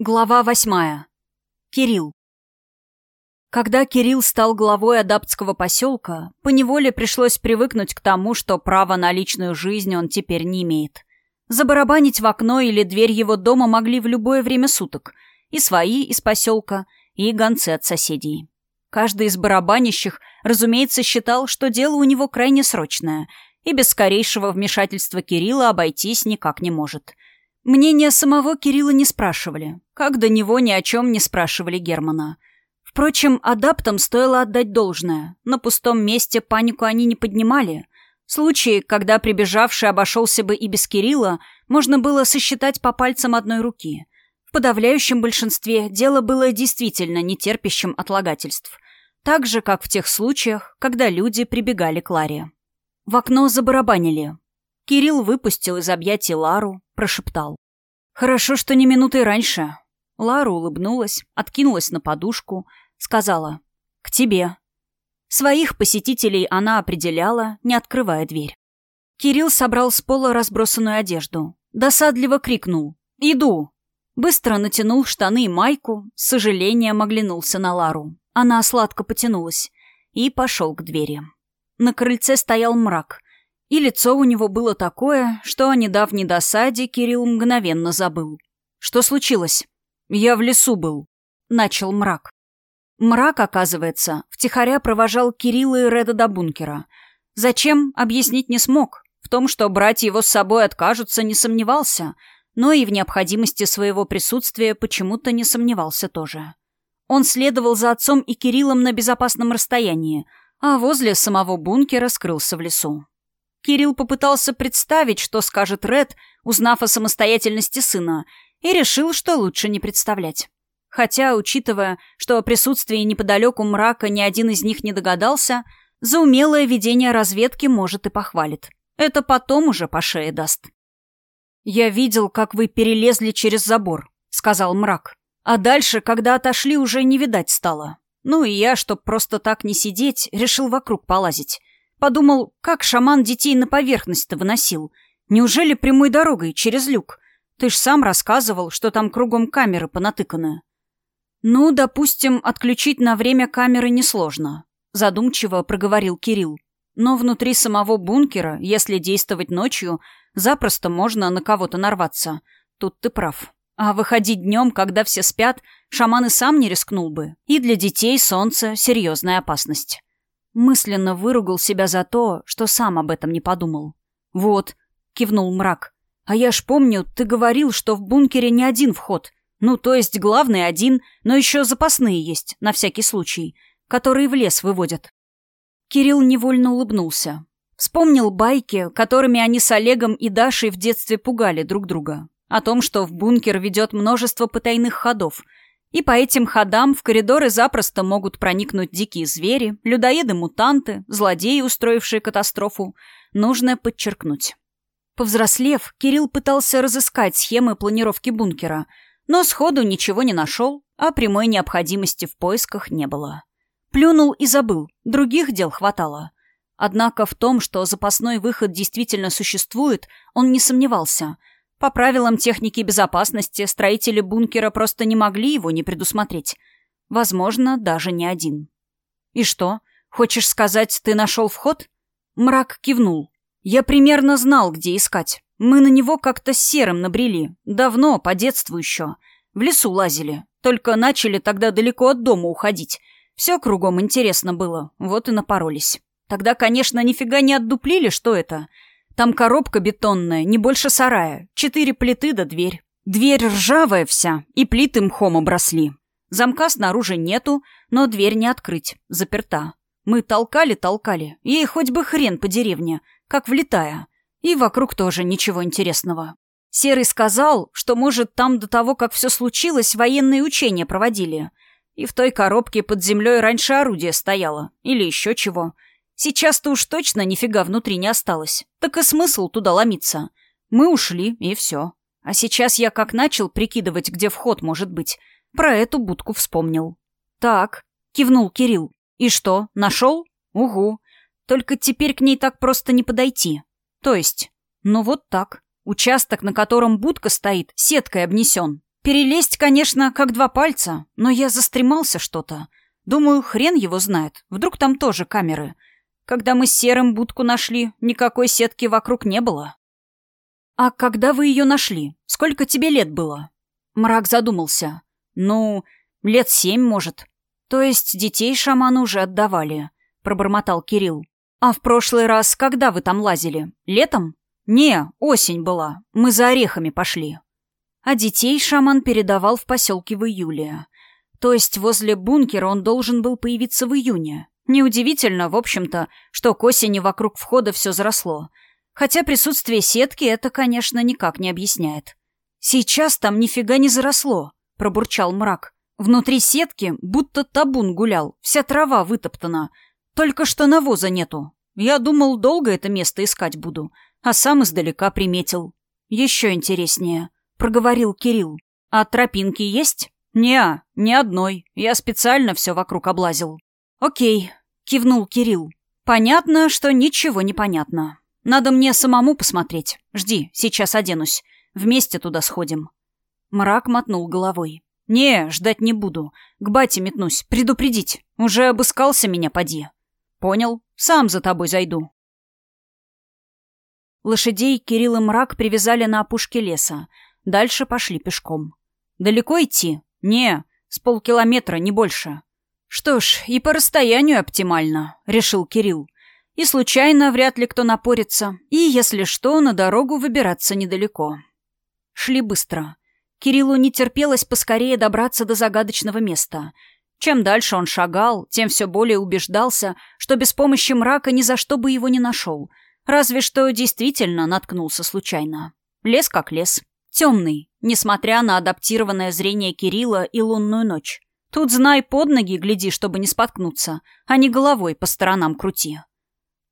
Глава восьмая. Кирилл. Когда Кирилл стал главой адаптского поселка, поневоле пришлось привыкнуть к тому, что права на личную жизнь он теперь не имеет. Забарабанить в окно или дверь его дома могли в любое время суток. И свои из поселка, и гонцы от соседей. Каждый из барабанящих, разумеется, считал, что дело у него крайне срочное, и без скорейшего вмешательства Кирилла обойтись никак не может – Мнение самого Кирилла не спрашивали, как до него ни о чем не спрашивали Германа. Впрочем, адаптам стоило отдать должное. На пустом месте панику они не поднимали. Случаи, когда прибежавший обошелся бы и без Кирилла, можно было сосчитать по пальцам одной руки. В подавляющем большинстве дело было действительно нетерпящим отлагательств. Так же, как в тех случаях, когда люди прибегали к Ларе. В окно забарабанили. Кирилл выпустил из объятий Лару, прошептал. «Хорошо, что не минуты раньше». Лара улыбнулась, откинулась на подушку, сказала «К тебе». Своих посетителей она определяла, не открывая дверь. Кирилл собрал с пола разбросанную одежду. Досадливо крикнул «Иду!». Быстро натянул штаны и майку, с сожалением оглянулся на Лару. Она сладко потянулась и пошел к двери. На крыльце стоял мрак. И лицо у него было такое, что о недавней досаде Кирилл мгновенно забыл. «Что случилось?» «Я в лесу был», — начал мрак. Мрак, оказывается, втихаря провожал Кирилла и Реда до бункера. Зачем, объяснить не смог. В том, что брать его с собой откажутся, не сомневался, но и в необходимости своего присутствия почему-то не сомневался тоже. Он следовал за отцом и Кириллом на безопасном расстоянии, а возле самого бункера скрылся в лесу. Кирилл попытался представить, что скажет Ред, узнав о самостоятельности сына, и решил, что лучше не представлять. Хотя, учитывая, что о присутствии неподалеку мрака ни один из них не догадался, за умелое ведение разведки может и похвалит. Это потом уже по шее даст. «Я видел, как вы перелезли через забор», — сказал мрак. А дальше, когда отошли, уже не видать стало. Ну и я, чтоб просто так не сидеть, решил вокруг полазить. Подумал, как шаман детей на поверхность-то выносил. Неужели прямой дорогой, через люк? Ты ж сам рассказывал, что там кругом камеры понатыканы. Ну, допустим, отключить на время камеры несложно. Задумчиво проговорил Кирилл. Но внутри самого бункера, если действовать ночью, запросто можно на кого-то нарваться. Тут ты прав. А выходить днем, когда все спят, шаман и сам не рискнул бы. И для детей солнце — серьезная опасность. Мысленно выругал себя за то, что сам об этом не подумал. «Вот», — кивнул мрак. «А я ж помню, ты говорил, что в бункере не один вход. Ну, то есть главный один, но еще запасные есть, на всякий случай, которые в лес выводят». Кирилл невольно улыбнулся. Вспомнил байки, которыми они с Олегом и Дашей в детстве пугали друг друга. О том, что в бункер ведет множество потайных ходов — и по этим ходам в коридоры запросто могут проникнуть дикие звери, людоеды-мутанты, злодеи, устроившие катастрофу. Нужно подчеркнуть. Повзрослев, Кирилл пытался разыскать схемы планировки бункера, но сходу ничего не нашел, а прямой необходимости в поисках не было. Плюнул и забыл, других дел хватало. Однако в том, что запасной выход действительно существует, он не сомневался – по правилам техники безопасности строители бункера просто не могли его не предусмотреть. Возможно, даже не один. «И что? Хочешь сказать, ты нашел вход?» Мрак кивнул. «Я примерно знал, где искать. Мы на него как-то серым набрели. Давно, по детству еще. В лесу лазили. Только начали тогда далеко от дома уходить. Все кругом интересно было. Вот и напоролись. Тогда, конечно, нифига не отдуплили, что это. Там коробка бетонная, не больше сарая. Четыре плиты да дверь. Дверь ржавая вся, и плиты мхом обросли. Замка снаружи нету, но дверь не открыть, заперта. Мы толкали-толкали, ей хоть бы хрен по деревне, как влетая. И вокруг тоже ничего интересного. Серый сказал, что, может, там до того, как все случилось, военные учения проводили. И в той коробке под землей раньше орудие стояло. Или еще чего. Сейчас-то уж точно нифига внутри не осталось. Так и смысл туда ломиться. Мы ушли, и все. А сейчас я как начал прикидывать, где вход может быть, про эту будку вспомнил. «Так», — кивнул Кирилл. «И что, нашел?» «Угу. Только теперь к ней так просто не подойти. То есть, ну вот так. Участок, на котором будка стоит, сеткой обнесен. Перелезть, конечно, как два пальца, но я застремался что-то. Думаю, хрен его знает. Вдруг там тоже камеры. Когда мы с Серым будку нашли, никакой сетки вокруг не было. А когда вы ее нашли? Сколько тебе лет было? Мрак задумался. Ну, лет семь, может. То есть детей шаману уже отдавали, пробормотал Кирилл. А в прошлый раз когда вы там лазили? Летом? Не, осень была. Мы за орехами пошли. А детей шаман передавал в поселке в июле. То есть возле бункера он должен был появиться в июне. Неудивительно, в общем-то, что к осени вокруг входа все заросло. Хотя присутствие сетки это, конечно, никак не объясняет. «Сейчас там нифига не заросло», — пробурчал мрак. «Внутри сетки будто табун гулял, вся трава вытоптана. Только что навоза нету. Я думал, долго это место искать буду, а сам издалека приметил. Еще интереснее», — проговорил Кирилл. «А тропинки есть?» «Не, ни одной. Я специально все вокруг облазил». «Окей», — кивнул Кирилл. «Понятно, что ничего не понятно. Надо мне самому посмотреть. Жди, сейчас оденусь. Вместе туда сходим». Мрак мотнул головой. «Не, ждать не буду. К бате метнусь. Предупредить. Уже обыскался меня, поди». «Понял. Сам за тобой зайду». Лошадей Кирилл и Мрак привязали на опушке леса. Дальше пошли пешком. «Далеко идти?» «Не, с полкилометра, не больше». «Что ж, и по расстоянию оптимально», — решил Кирилл. «И случайно вряд ли кто напорится. И, если что, на дорогу выбираться недалеко». Шли быстро. Кириллу не терпелось поскорее добраться до загадочного места. Чем дальше он шагал, тем все более убеждался, что без помощи мрака ни за что бы его не нашел. Разве что действительно наткнулся случайно. Лес как лес. Темный, несмотря на адаптированное зрение Кирилла и лунную ночь. Тут знай под ноги, гляди, чтобы не споткнуться, а не головой по сторонам крути.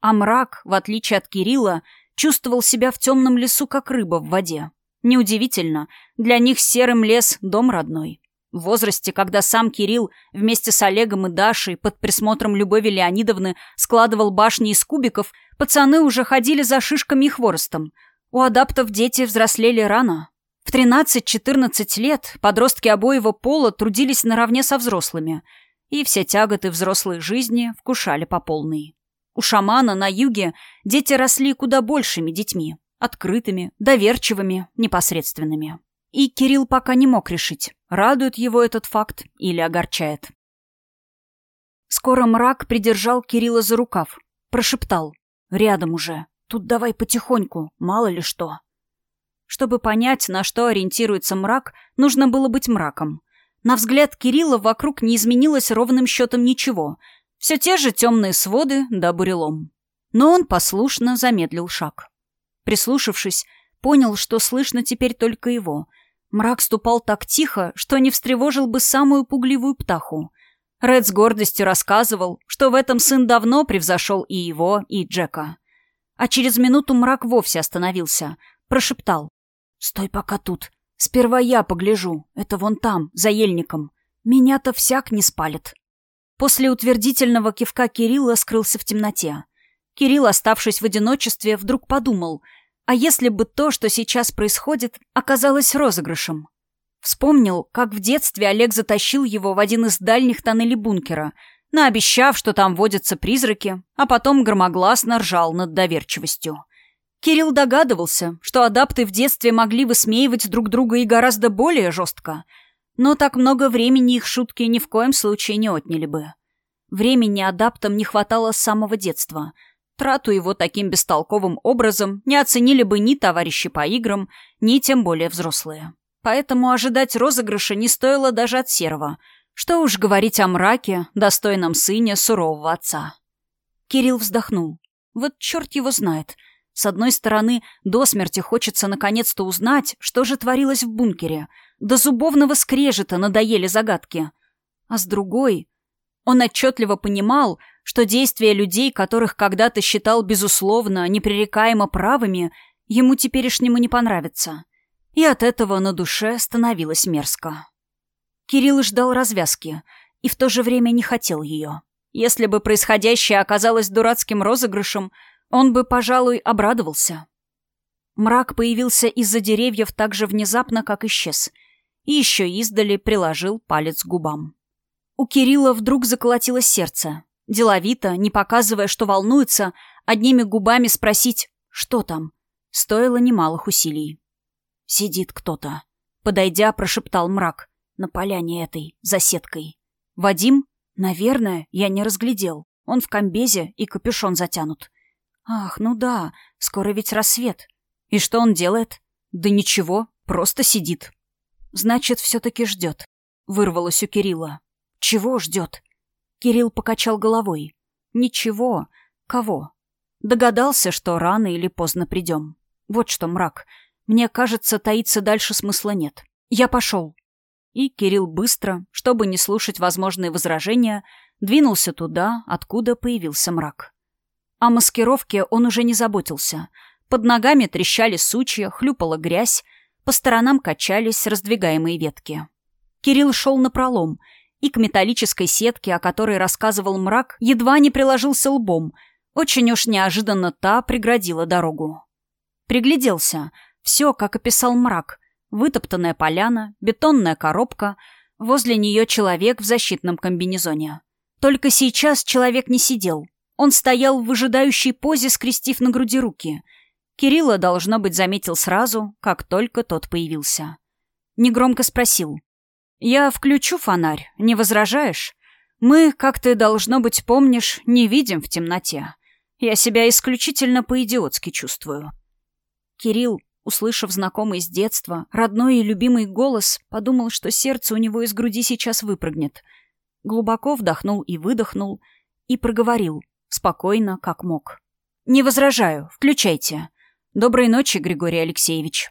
А мрак, в отличие от Кирилла, чувствовал себя в темном лесу, как рыба в воде. Неудивительно, для них серым лес — дом родной. В возрасте, когда сам Кирилл вместе с Олегом и Дашей под присмотром Любови Леонидовны складывал башни из кубиков, пацаны уже ходили за шишками и хворостом. У адаптов дети взрослели рано, в 13-14 лет подростки обоего пола трудились наравне со взрослыми, и все тяготы взрослой жизни вкушали по полной. У шамана на юге дети росли куда большими детьми, открытыми, доверчивыми, непосредственными. И Кирилл пока не мог решить, радует его этот факт или огорчает. Скоро мрак придержал Кирилла за рукав, прошептал. «Рядом уже. Тут давай потихоньку, мало ли что». Чтобы понять, на что ориентируется мрак, нужно было быть мраком. На взгляд Кирилла вокруг не изменилось ровным счетом ничего. Все те же темные своды да бурелом. Но он послушно замедлил шаг. Прислушавшись, понял, что слышно теперь только его. Мрак ступал так тихо, что не встревожил бы самую пугливую птаху. Ред с гордостью рассказывал, что в этом сын давно превзошел и его, и Джека. А через минуту мрак вовсе остановился, прошептал. «Стой пока тут. Сперва я погляжу. Это вон там, за ельником. Меня-то всяк не спалит». После утвердительного кивка Кирилла скрылся в темноте. Кирилл, оставшись в одиночестве, вдруг подумал, а если бы то, что сейчас происходит, оказалось розыгрышем? Вспомнил, как в детстве Олег затащил его в один из дальних тоннелей бункера, наобещав, что там водятся призраки, а потом громогласно ржал над доверчивостью. Кирилл догадывался, что адапты в детстве могли высмеивать друг друга и гораздо более жестко, но так много времени их шутки ни в коем случае не отняли бы. Времени адаптам не хватало с самого детства. Трату его таким бестолковым образом не оценили бы ни товарищи по играм, ни тем более взрослые. Поэтому ожидать розыгрыша не стоило даже от Серого. Что уж говорить о мраке, достойном сыне сурового отца. Кирилл вздохнул. Вот черт его знает — с одной стороны, до смерти хочется наконец-то узнать, что же творилось в бункере. До зубовного скрежета надоели загадки. А с другой, он отчетливо понимал, что действия людей, которых когда-то считал безусловно, непререкаемо правыми, ему теперешнему не понравятся. И от этого на душе становилось мерзко. Кирилл ждал развязки и в то же время не хотел ее. Если бы происходящее оказалось дурацким розыгрышем, он бы, пожалуй, обрадовался. Мрак появился из-за деревьев так же внезапно, как исчез. и еще издали приложил палец к губам. У Кирилла вдруг заколотилось сердце. Деловито, не показывая, что волнуется, одними губами спросить «что там?» стоило немалых усилий. «Сидит кто-то», — подойдя, прошептал мрак. «На поляне этой, за сеткой. Вадим? Наверное, я не разглядел. Он в комбезе и капюшон затянут. Ах, ну да, скоро ведь рассвет. И что он делает? Да ничего, просто сидит. Значит, все-таки ждет. Вырвалось у Кирилла. Чего ждет? Кирилл покачал головой. Ничего. Кого? Догадался, что рано или поздно придем. Вот что, мрак. Мне кажется, таиться дальше смысла нет. Я пошел. И Кирилл быстро, чтобы не слушать возможные возражения, двинулся туда, откуда появился мрак. О маскировке он уже не заботился. Под ногами трещали сучья, хлюпала грязь, по сторонам качались раздвигаемые ветки. Кирилл шел напролом, и к металлической сетке, о которой рассказывал мрак, едва не приложился лбом. Очень уж неожиданно та преградила дорогу. Пригляделся. Все, как описал мрак. Вытоптанная поляна, бетонная коробка, возле нее человек в защитном комбинезоне. Только сейчас человек не сидел. Он стоял в выжидающей позе, скрестив на груди руки. Кирилла, должно быть, заметил сразу, как только тот появился. Негромко спросил. «Я включу фонарь, не возражаешь? Мы, как ты, должно быть, помнишь, не видим в темноте. Я себя исключительно по-идиотски чувствую». Кирилл, услышав знакомый с детства, родной и любимый голос, подумал, что сердце у него из груди сейчас выпрыгнет. Глубоко вдохнул и выдохнул, и проговорил, спокойно, как мог. «Не возражаю, включайте. Доброй ночи, Григорий Алексеевич».